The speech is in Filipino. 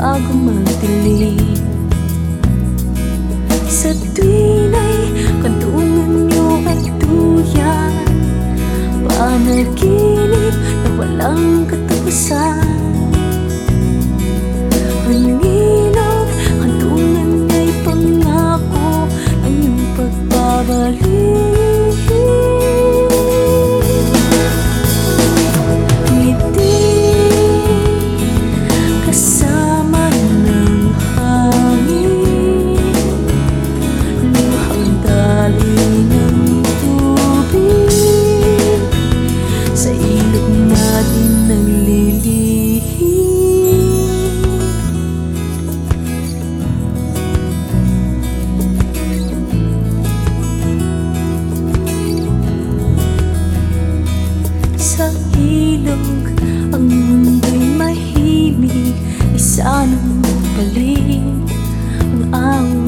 bago magdilim. Sa tuwin ay kantungan niyo at tuyan Panaginip na walang katapusan ilog Ang mundo'y mahimik Ay sanang magpaling Ang awit